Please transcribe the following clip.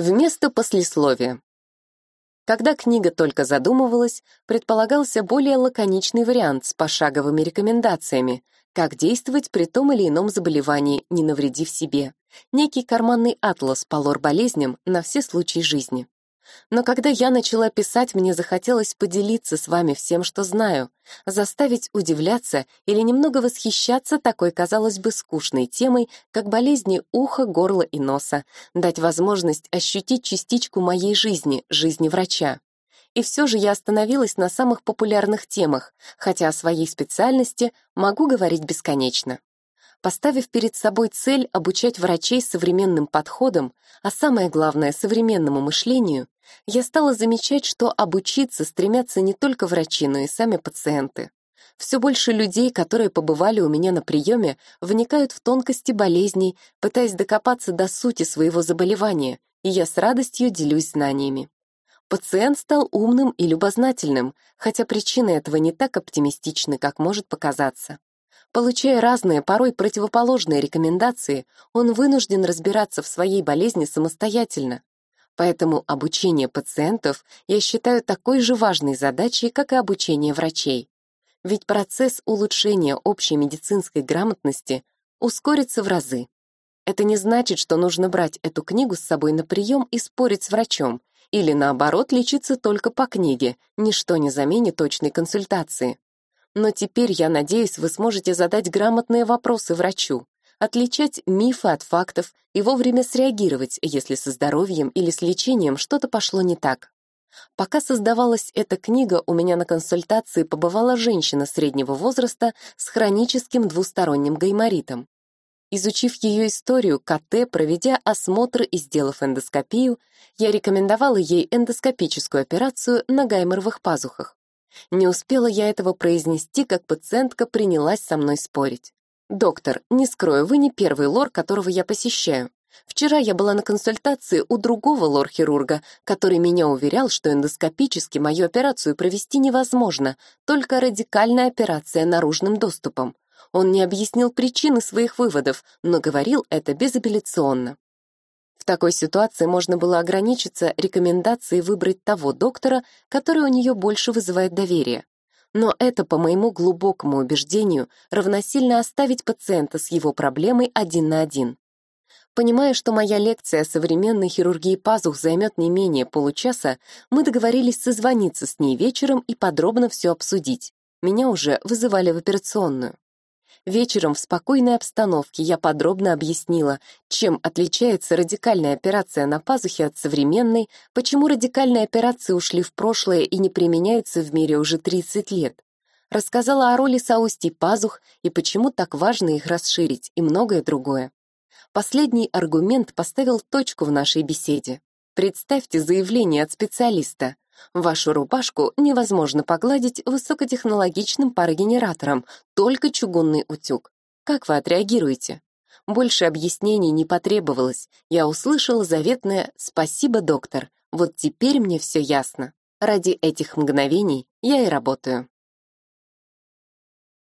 Вместо послесловия. Когда книга только задумывалась, предполагался более лаконичный вариант с пошаговыми рекомендациями, как действовать при том или ином заболевании, не навредив себе. Некий карманный атлас по лор-болезням на все случаи жизни. Но когда я начала писать, мне захотелось поделиться с вами всем, что знаю, заставить удивляться или немного восхищаться такой, казалось бы, скучной темой, как болезни уха, горла и носа, дать возможность ощутить частичку моей жизни, жизни врача. И все же я остановилась на самых популярных темах, хотя о своей специальности могу говорить бесконечно. Поставив перед собой цель обучать врачей современным подходам, а самое главное — современному мышлению, я стала замечать, что обучиться стремятся не только врачи, но и сами пациенты. Все больше людей, которые побывали у меня на приеме, вникают в тонкости болезней, пытаясь докопаться до сути своего заболевания, и я с радостью делюсь знаниями. Пациент стал умным и любознательным, хотя причины этого не так оптимистичны, как может показаться. Получая разные, порой противоположные рекомендации, он вынужден разбираться в своей болезни самостоятельно, Поэтому обучение пациентов я считаю такой же важной задачей, как и обучение врачей. Ведь процесс улучшения общей медицинской грамотности ускорится в разы. Это не значит, что нужно брать эту книгу с собой на прием и спорить с врачом, или наоборот лечиться только по книге, ничто не заменит точной консультации. Но теперь, я надеюсь, вы сможете задать грамотные вопросы врачу, отличать мифы от фактов и вовремя среагировать, если со здоровьем или с лечением что-то пошло не так. Пока создавалась эта книга, у меня на консультации побывала женщина среднего возраста с хроническим двусторонним гайморитом. Изучив ее историю, КТ, проведя осмотр и сделав эндоскопию, я рекомендовала ей эндоскопическую операцию на гайморовых пазухах. Не успела я этого произнести, как пациентка принялась со мной спорить. «Доктор, не скрою, вы не первый лор, которого я посещаю. Вчера я была на консультации у другого лор-хирурга, который меня уверял, что эндоскопически мою операцию провести невозможно, только радикальная операция наружным доступом. Он не объяснил причины своих выводов, но говорил это безапелляционно. В такой ситуации можно было ограничиться рекомендацией выбрать того доктора, который у нее больше вызывает доверие. Но это, по моему глубокому убеждению, равносильно оставить пациента с его проблемой один на один. Понимая, что моя лекция о современной хирургии пазух займет не менее получаса, мы договорились созвониться с ней вечером и подробно все обсудить. Меня уже вызывали в операционную. Вечером в спокойной обстановке я подробно объяснила, чем отличается радикальная операция на пазухе от современной, почему радикальные операции ушли в прошлое и не применяются в мире уже 30 лет. Рассказала о роли соустий пазух и почему так важно их расширить, и многое другое. Последний аргумент поставил точку в нашей беседе. Представьте заявление от специалиста. Вашу рубашку невозможно погладить высокотехнологичным парогенератором, только чугунный утюг. Как вы отреагируете? Больше объяснений не потребовалось. Я услышала заветное «Спасибо, доктор». Вот теперь мне все ясно. Ради этих мгновений я и работаю.